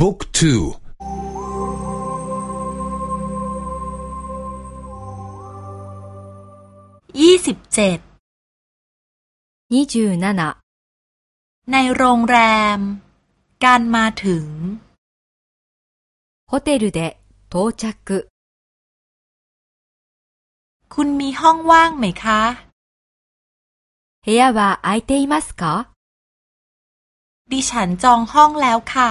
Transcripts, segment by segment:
บุ๊กทูยี่สิบเจ็ดยี่สิบเจ็ดในโรงแรม การมาถึงホテルで到着คุณมีห้องว่างไหมคะ部屋は空いていますかดิฉันจองห้องแล้วค่ะ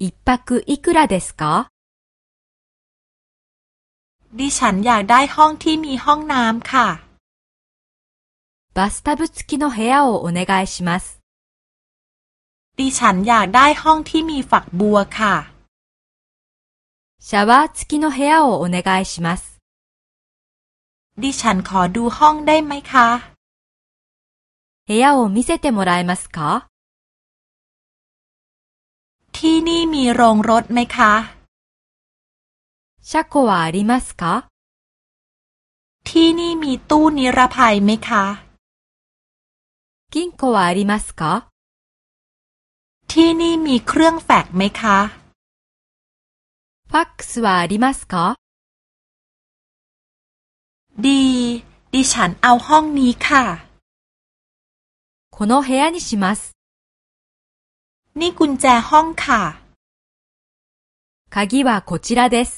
一泊いくらですかดิฉันอยากได้ห้องที่มีห้องน้ำค่ะバスタブ付きの部屋をお願いします。ดิฉันอยากได้ห้องที่มีฝักบัวค่ะシャワー付きの部屋をお願いします。ดิฉันขอดูห้องได้ไหมคะ部屋を見せてもらえますか ที่นี่มีโรงรถไหมคะ車庫はありますかที่นี่มีตู้นิรภัยไหมคะ金庫はありますかที่นี่มีเครื่องแฟกไหมคะファックスはありますかดี ดิฉันเอาห้องนี้ค่ะこの部屋にします นี่กุญแจห้องค่ะ鍵はこちらです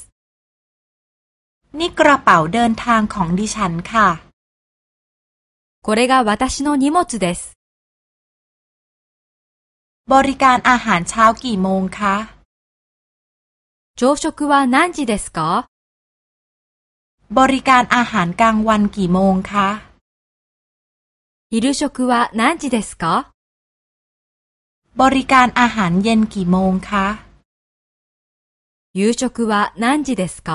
นี่กระเป๋าเดินทางของดิฉันค่ะこれが私の荷物ですบริการอาหารเช้ากี่โมงคะ朝食は何時ですかบริการอาหารกลางวันกี่โมงคะ昼食は何時ですか บริการอาหารเย็นกี่โมงคะ夕食は何時ですか